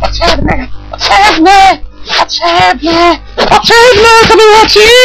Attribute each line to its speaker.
Speaker 1: Potrzebne! Potrzebne! Potrzebne! Potrzebne! To było ci!